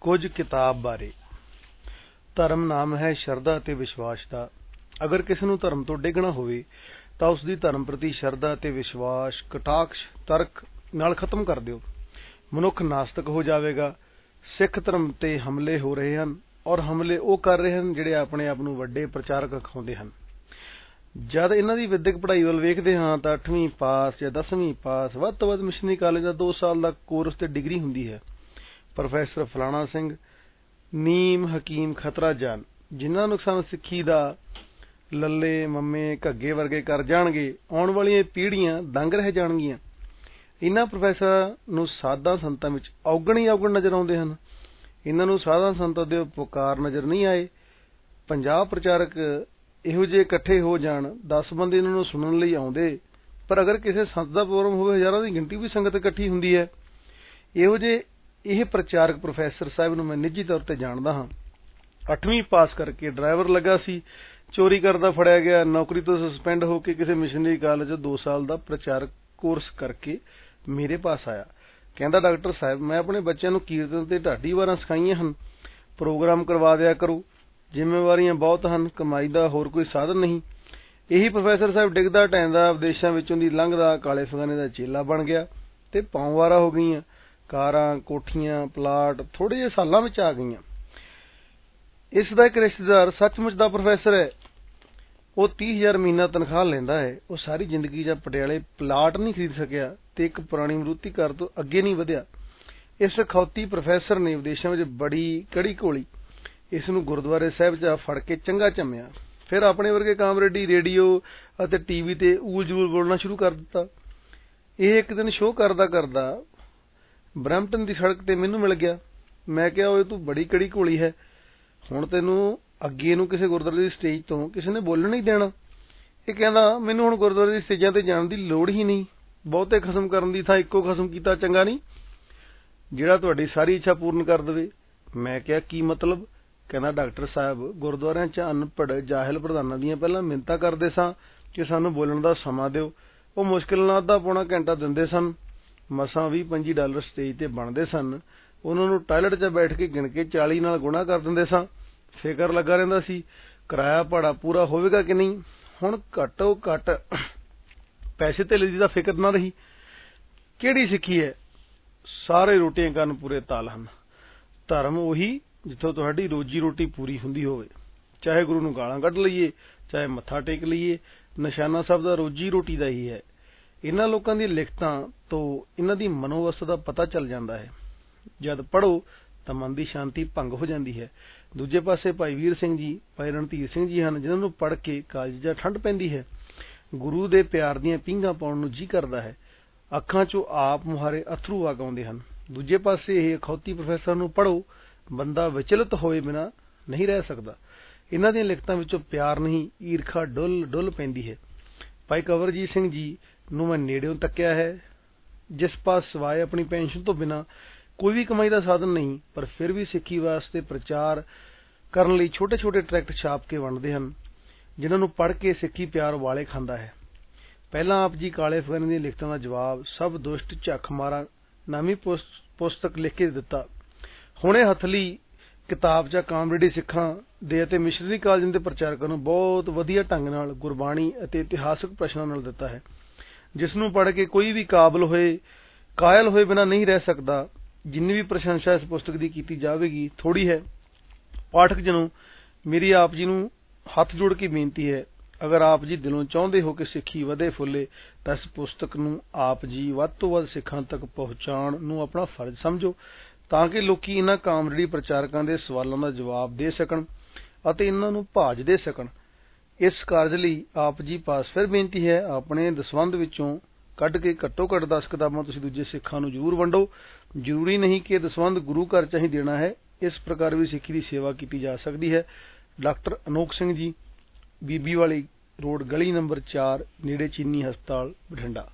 ਕੁਝ ਕਿਤਾਬ ਬਾਰੇ। ਧਰਮ ਨਾਮ ਹੈ ਸ਼ਰਧਾ ਅਤੇ ਵਿਸ਼ਵਾਸ ਦਾ। ਅਗਰ ਕਿਸੇ ਨੂੰ ਧਰਮ ਤੋਂ ਡਿੱਗਣਾ ਹੋਵੇ, ਤਾਂ ਉਸ ਦੀ ਧਰਮ ਪ੍ਰਤੀ ਸ਼ਰਧਾ ਅਤੇ ਵਿਸ਼ਵਾਸ, ਕਟਾਕਸ਼, ਤਰਕ ਨਾਲ ਖਤਮ ਕਰ ਦਿਓ। ਮਨੁੱਖ ਨਾਸਤਕ ਹੋ ਜਾਵੇਗਾ। ਸਿੱਖ ਧਰਮ ਤੇ ਹਮਲੇ ਹੋ ਰਹੇ ਹਨ ਔਰ ਹਮਲੇ ਉਹ ਕਰ ਰਹੇ ਹਨ ਜਿਹੜੇ ਆਪਣੇ ਆਪ ਨੂੰ ਵੱਡੇ ਪ੍ਰਚਾਰਕ ਅਖਾਉਂਦੇ ਹਨ। ਜਦ ਇਹਨਾਂ ਦੀ ਵਿਦਿਅਕ ਪੜ੍ਹਾਈ ਵੱਲ ਵੇਖਦੇ ਹਾਂ, ਤਾਂ 8ਵੀਂ ਪਾਸ ਜਾਂ 10ਵੀਂ ਪਾਸ ਵੱਧ ਤੋਂ ਵੱਧ ਮਿਸ਼ਨਰੀ ਕਾਲਜ ਦਾ 2 ਸਾਲ ਦਾ ਕੋਰਸ ਤੇ ਡਿਗਰੀ ਹੁੰਦੀ ਹੈ। ਪ੍ਰੋਫੈਸਰ ਫਲਾਣਾ ਸਿੰਘ, ਨੀਮ ਹਕੀਮ ਖਤਰਾ ਜਾਨ, ਜਿਨ੍ਹਾਂ ਨੂੰ ਸਾਨੂੰ ਸਿੱਖੀ ਦਾ ਲੱਲੇ ਮੰਮੇ ਘੱਗੇ ਵਰਗੇ ਕਰ ਜਾਣਗੇ, ਆਉਣ ਵਾਲੀਆਂ ਪੀੜ੍ਹੀਆਂ ਦੰਗ ਰਹਿ ਜਾਣਗੀਆਂ। ਇਹਨਾਂ ਪ੍ਰੋਫੈਸਰਾਂ ਨੂੰ ਸਾਦਾ ਸੰਤਾਂ ਵਿੱਚ ਔਗਣ ਹੀ ਔਗਣ ਨਜ਼ਰ ਆਉਂਦੇ ਹਨ। ਇਹਨਾਂ ਨੂੰ ਸਾਦਾ ਸੰਤਾਂ ਦੇ ਪੁਕਾਰ ਨਜ਼ਰ ਨਹੀਂ ਆਏ। ਪੰਜਾਬ ਪ੍ਰਚਾਰਕ ਇਹੋ ਜਿਹੇ ਇਕੱਠੇ ਹੋ ਜਾਣ 10 ਬੰਦੇ ਇਹਨਾਂ ਨੂੰ ਸੁਣਨ ਲਈ ਆਉਂਦੇ। ਪਰ ਅਗਰ ਕਿਸੇ ਸੰਤ ਦਾ ਪ੍ਰੋਗਰਾਮ ਹੋਵੇ, ਹਜ਼ਾਰਾਂ ਦੀ ਗਿਣਤੀ ਵੀ ਸੰਗਤ ਇਕੱਠੀ ਹੁੰਦੀ ਹੈ। ਇਹੋ ਜਿਹੇ ਇਹ ਪ੍ਰਚਾਰਕ ਪ੍ਰੋਫੈਸਰ ਸਾਹਿਬ ਨੂੰ ਮੈਂ ਨਿੱਜੀ ਤੌਰ ਤੇ ਜਾਣਦਾ ਹਾਂ। 8ਵੀਂ ਪਾਸ ਕਰਕੇ ਡਰਾਈਵਰ ਲੱਗਾ ਸੀ, ਚੋਰੀ ਕਰਦਾ ਫੜਿਆ ਗਿਆ, ਨੌਕਰੀ ਤੋਂ ਸਸਪੈਂਡ ਹੋ ਕੇ ਕਿਸੇ ਮਿਸ਼ਨਰੀ ਕਾਲਜ 2 ਸਾਲ ਦਾ ਪ੍ਰਚਾਰਕ ਕੋਰਸ ਕਰਕੇ ਮੇਰੇ ਪਾਸ ਆਇਆ। ਕਹਿੰਦਾ, ਡਾਕਟਰ ਸਾਹਿਬ, ਮੈਂ ਆਪਣੇ ਬੱਚਿਆਂ ਨੂੰ ਕੀਰਤਨ ਤੇ ਢਾਡੀ ਵਾਰਾਂ ਸਿਖਾਈਆਂ ਹਨ। ਪ੍ਰੋਗਰਾਮ ਕਰਵਾ ਦਿਆ ਕਰੋ। ਜ਼ਿੰਮੇਵਾਰੀਆਂ ਬਹੁਤ ਹਨ, ਕਮਾਈ ਦਾ ਹੋਰ ਕੋਈ ਸਾਧਨ ਨਹੀਂ। ਇਹੀ ਪ੍ਰੋਫੈਸਰ ਸਾਹਿਬ ਡਿੱਗਦਾ ਟੈਂਦਾ ਵਿਦੇਸ਼ਾਂ ਵਿੱਚੋਂ ਦੀ ਲੰਘਦਾ, ਕਾਲੇ ਫਗਾਨੇ ਦਾ ਚੇਲਾ ਬਣ ਗਿਆ ਤੇ ਪੌਂਵਾਰਾ ਹੋ ਗਈਆਂ। ਕਾਰਾਂ, ਕੋਠੀਆਂ, ਪਲਾਟ ਥੋੜੇ ਜਿਹੇ ਸਾਲਾਂ ਵਿੱਚ ਆ ਗਈਆਂ। ਇਸ ਦਾ ਇੱਕ ਰਿਸ਼ਤੇਦਾਰ ਸੱਚਮੁੱਚ ਦਾ ਪ੍ਰੋਫੈਸਰ ਹੈ। ਉਹ 30000 ਮਹੀਨਾ ਤਨਖਾਹ ਲੈਂਦਾ ਹੈ। ਉਹ ਸਾਰੀ ਜ਼ਿੰਦਗੀ ਜਾਂ ਪਟਿਆਲੇ ਪਲਾਟ ਨਹੀਂ ਖਰੀਦ ਸਕਿਆ ਤੇ ਇੱਕ ਪੁਰਾਣੀ ਮਰੂਤੀ ਘਰ ਤੋਂ ਅੱਗੇ ਨਹੀਂ ਵਧਿਆ। ਇਸ ਖੌਤੀ ਪ੍ਰੋਫੈਸਰ ਨੇ ਵਿਦੇਸ਼ਾਂ ਵਿੱਚ ਬੜੀ ਕੜੀ ਘੋਲੀ। ਇਸ ਨੂੰ ਗੁਰਦੁਆਰੇ ਸਾਹਿਬ 'ਚ ਫੜ ਕੇ ਚੰਗਾ ਚੰਮਿਆ। ਫਿਰ ਆਪਣੇ ਵਰਗੇ ਕਾਮਰੇਡੀ ਰੇਡੀਓ ਅਤੇ ਟੀਵੀ ਤੇ ਊਲ ਜੂਲ ਬੋਲਣਾ ਸ਼ੁਰੂ ਕਰ ਦਿੱਤਾ। ਇਹ ਇੱਕ ਦਿਨ ਸ਼ੋਅ ਕਰਦਾ ਕਰਦਾ ਬ੍ਰੈਂਪਟਨ ਦੀ ਸੜਕ ਤੇ ਮੈਨੂੰ ਮਿਲ ਗਿਆ। ਮੈਂ ਕਿਹਾ, ਓਏ, ਤੂੰ ਬੜੀ ਕੜੀ ਘੋਲੀ ਹੈ। ਹੁਣ ਤੈਨੂੰ ਅੱਗੇ ਨੂੰ ਕਿਸੇ ਗੁਰਦੁਆਰੇ ਦੀ ਸਟੇਜ ਤੋਂ ਕਿਸੇ ਨੇ ਬੋਲਣ ਨਹੀਂ ਦੇਣਾ। ਇਹ ਕਹਿੰਦਾ, ਮੈਨੂੰ ਹੁਣ ਗੁਰਦੁਆਰੇ ਦੀ ਸਟੇਜਾਂ ਤੇ ਜਾਣ ਦੀ ਲੋੜ ਹੀ ਨਹੀਂ। ਬਹੁਤੇ ਖਸਮ ਕਰਨ ਦੀ ਥਾਂ ਇੱਕੋ ਖਸਮ ਕੀਤਾ, ਚੰਗਾ ਨਹੀਂ। ਜਿਹੜਾ ਤੁਹਾਡੀ ਸਾਰੀ ਇੱਛਾ ਪੂਰਨ ਕਰ ਦੇਵੇ। ਮੈਂ ਕਿਹਾ, ਕੀ ਮਤਲਬ? ਕਹਿੰਦਾ, ਡਾਕਟਰ ਸਾਹਿਬ, ਗੁਰਦੁਆਰਿਆਂ 'ਚ ਅਨਪੜ ਜਾਹਿਲ ਪ੍ਰਧਾਨਾਂ ਦੀਆਂ ਪਹਿਲਾਂ ਮਿੰਤਾ ਕਰਦੇ ਸਾਂ ਕਿ ਸਾਨੂੰ ਬੋਲਣ ਦਾ ਸਮਾਂ ਦਿਓ। ਉਹ ਮੁਸ਼ਕਿਲ ਨਾਲ ਅੱਧਾ ਪੌਣਾ ਘੰਟਾ ਦਿੰਦੇ ਸਨ। ਮਸਾਂ 20-25 ਡਾਲਰ ਸਟੇਜ ਤੇ ਬਣਦੇ ਸਨ। ਉਹਨਾਂ ਨੂੰ ਟਾਇਲਟ 'ਚ ਬੈਠ ਕੇ ਗਿਣ ਕੇ 40 ਨਾਲ ਗੁਣਾ ਕਰ ਦਿੰਦੇ ਸਾਂ। ਫਿਕਰ ਲੱਗਾ ਰਹਿੰਦਾ ਸੀ, ਕਿਰਾਇਆ ਭਾੜਾ ਪੂਰਾ ਹੋਵੇਗਾ ਕਿ ਨਹੀਂ? ਹੁਣ ਘੱਟੋ ਘੱਟ ਪੈਸੇ ਤੇ ਦੀ ਦਾ ਫਿਕਰ ਨਾ ਰਹੀ। ਕਿਹੜੀ ਸਿੱਖੀ ਹੈ? ਸਾਰੇ ਰੋਟੀਆਂ ਕਰਨ ਪੂਰੇ ਤਾਲ ਹਨ। ਧਰਮ ਉਹੀ ਜਿੱਥੋਂ ਤੁਹਾਡੀ ਰੋਜੀ ਰੋਟੀ ਪੂਰੀ ਹੁੰਦੀ ਹੋਵੇ। ਚਾਹੇ ਗੁਰੂ ਨੂੰ ਗਾਲਾਂ ਕੱਢ ਲਈਏ, ਚਾਹੇ ਮੱਥਾ ਟੇਕ ਲਈਏ, ਨਿਸ਼ਾਨਾ ਸਭ ਦਾ ਰੋਜੀ ਰੋਟੀ ਦਾ ਹੀ ਹੈ। ਇਹਨਾਂ ਲੋਕਾਂ ਦੀ ਲਿਖਤਾਂ ਤੋਂ ਇਹਨਾਂ ਦੀ ਮਨੋਵਸਥਾ ਦਾ ਪਤਾ ਚੱਲ ਜਾਂਦਾ ਹੈ। ਜਦ ਪੜੋ ਤਾਂ ਮਨ ਦੀ ਸ਼ਾਂਤੀ ਭੰਗ ਹੋ ਜਾਂਦੀ ਹੈ। ਦੂਜੇ ਪਾਸੇ ਭਾਈ ਵੀਰ ਸਿੰਘ ਜੀ, ਭਾਈ ਰਣਧੀਰ ਸਿੰਘ ਜੀ ਹਨ, ਜਿਨ੍ਹਾਂ ਨੂੰ ਪੜ੍ਹ ਕੇ ਕਾਲਜਾਂ ਠੰਡ ਪੈਂਦੀ ਹੈ। ਗੁਰੂ ਦੇ ਪਿਆਰ ਦੀਆਂ ਪੀਂਘਾਂ ਪਾਉਣ ਨੂੰ ਜੀ ਕਰਦਾ ਹੈ। ਅੱਖਾਂ 'ਚੋਂ ਆਪ ਮੁਹਾਰੇ ਅਥਰੂ ਆ ਗਾਉਂਦੇ ਹਨ। ਦੂਜੇ ਪਾਸੇ ਇਹ ਅਖੌਤੀ ਪ੍ਰੋਫੈਸਰ ਨੂੰ ਪੜ੍ਹੋ, ਬੰਦਾ ਵਿਚਲਿਤ ਹੋਏ ਬਿਨਾ ਨਹੀਂ ਰਹਿ ਸਕਦਾ। ਇਹਨਾਂ ਦੀਆਂ ਲਿਖਤਾਂ ਵਿੱਚੋਂ ਪਿਆਰ ਨਹੀਂ, ਈਰਖਾ ਡੁੱਲ ਡੁੱਲ ਪੈਂਦੀ ਹੈ। ਭਾਈ ਕਵਰਜੀਤ ਸਿੰਘ ਜੀ ਨੂੰ ਮੈਂ ਨੇੜਿਓਂ ਤੱਕਿਆ ਹੈ। ਜਿਸ ਪਾਸ ਸਵਾਏ ਆਪਣੀ ਪੈਨਸ਼ਨ ਤੋਂ ਬਿਨਾ ਕੋਈ ਵੀ ਕਮਾਈ ਦਾ ਸਾਧਨ ਨਹੀਂ, ਪਰ ਫਿਰ ਵੀ ਸਿੱਖੀ ਵਾਸਤੇ ਪ੍ਰਚਾਰ ਕਰਨ ਲਈ ਛੋਟੇ-ਛੋਟੇ ਟਰੈਕਟ ਛਾਪ ਕੇ ਵੰਡਦੇ ਹਨ, ਜਿਨ੍ਹਾਂ ਨੂੰ ਪੜ੍ਹ ਕੇ ਸਿੱਖੀ ਪਿਆਰ ਵਾਲੇ ਖਾਂਦਾ ਹੈ। ਪਹਿਲਾਂ ਆਪ ਜੀ ਕਾਲੇ ਫਗਨ ਦੀਆਂ ਲਿਖਤਾਂ ਦਾ ਜਵਾਬ ਸਭ ਦੁਸ਼ਟ ਝੱਖ ਮਾਰਾ ਨਾਮੀ ਪੁਸਤਕ ਲਿਖ ਕੇ ਦਿੱਤਾ। ਹੁਣੇ ਹਥਲੀ ਕਿਤਾਬ ਜਾਂ ਕਾਮਰੇਡੀ ਸਿੱਖਾਂ ਦੇ ਅਤੇ ਮਿਸ਼ਨਰੀ ਕਾਲਜਾਂ ਦੇ ਪ੍ਰਚਾਰਕਾਂ ਨੂੰ ਬਹੁਤ ਵਧੀਆ ਢੰਗ ਨਾਲ ਗੁਰਬਾਣੀ ਅਤੇ ਇਤਿਹਾਸਕ ਪ੍ਰਸ਼ਨਾਂ ਨਾਲ ਦਿੱਤਾ ਹੈ ਜਿਸ ਨੂੰ ਪੜ੍ਹ ਕੇ ਕੋਈ ਵੀ ਕਾਬਲ ਹੋਏ, ਕਾਇਲ ਹੋਏ ਬਿਨਾ ਨਹੀਂ ਰਹਿ ਸਕਦਾ, ਜਿੰਨੀ ਵੀ ਪ੍ਰਸ਼ੰਸਾ ਇਸ ਪੁਸਤਕ ਦੀ ਕੀਤੀ ਜਾਵੇਗੀ ਥੋੜੀ ਹੈ। ਪਾਠਕ ਜਨੋ, ਮੇਰੀ ਆਪ ਜੀ ਨੂੰ ਹੱਥ ਜੋੜ ਕੇ ਬੇਨਤੀ ਹੈ, ਅਗਰ ਆਪ ਜੀ ਦਿਲੋਂ ਚਾਹੁੰਦੇ ਹੋ ਕਿ ਸਿੱਖੀ ਵਧੇ ਫੁੱਲੇ, ਤਾਂ ਇਸ ਪੁਸਤਕ ਨੂੰ ਆਪ ਜੀ ਵੱਧ ਤੋਂ ਵੱਧ ਸਿੱਖਾਂ ਤੱਕ ਪਹੁੰਚਾਉਣ ਨੂੰ ਆਪਣਾ ਫਰਜ਼ ਸਮਝੋ। ਤਾਂ ਕਿ ਲੋਕੀ ਇਹਨਾਂ ਕਾਮਰੇਡੀ ਪ੍ਰਚਾਰਕਾਂ ਦੇ ਸਵਾਲਾਂ ਦਾ ਜਵਾਬ ਦੇ ਸਕਣ ਅਤੇ ਇਹਨਾਂ ਨੂੰ ਭਾਜ ਦੇ ਸਕਣ। ਇਸ ਕਾਰਜ ਲਈ ਆਪ ਜੀ ਪਾਸ ਫਿਰ ਬੇਨਤੀ ਹੈ, ਆਪਣੇ ਦਸਵੰਧ ਵਿੱਚੋਂ ਕੱਢ ਕੇ ਘੱਟੋ ਘੱਟ 10 ਕਿਤਾਬਾਂ ਤੁਸੀਂ ਦੂਜੇ ਸਿੱਖਾਂ ਨੂੰ ਜ਼ਰੂਰ ਵੰਡੋ। ਜ਼ਰੂਰੀ ਨਹੀਂ ਕਿ ਦਸਵੰਧ ਗੁਰੂ ਘਰ ਚ ਹੀ ਦੇਣਾ ਹੈ, ਇਸ ਪ੍ਰਕਾਰ ਵੀ ਸਿੱਖੀ ਦੀ ਸੇਵਾ ਕੀਤੀ ਜਾ ਸਕਦੀ ਹੈ। ਡਾਕਟਰ ਅਨੋਖ ਸਿੰਘ ਜੀ, ਬੀਬੀ ਵਾਲੀ ਰੋਡ ਗਲੀ ਨੰਬਰ 4 ਨੇੜੇ ਚੀਨੀ ਹਸਪਤਾਲ, ਬਠਿੰਡਾ।